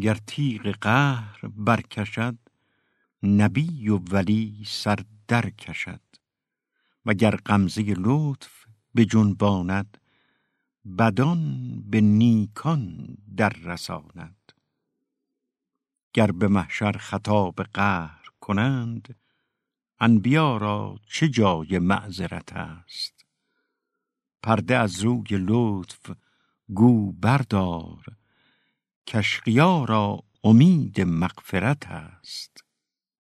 گر تیغ قهر برکشد نبی و ولی سر در کشد. و گر غمزه لطف به جنباند بدان به نیکان در رساند. گر به محشر خطاب قهر کنند انبیا را چه جای معذرت است؟ پرده از روی لطف گو بردار کشقیا را امید مغفرت است.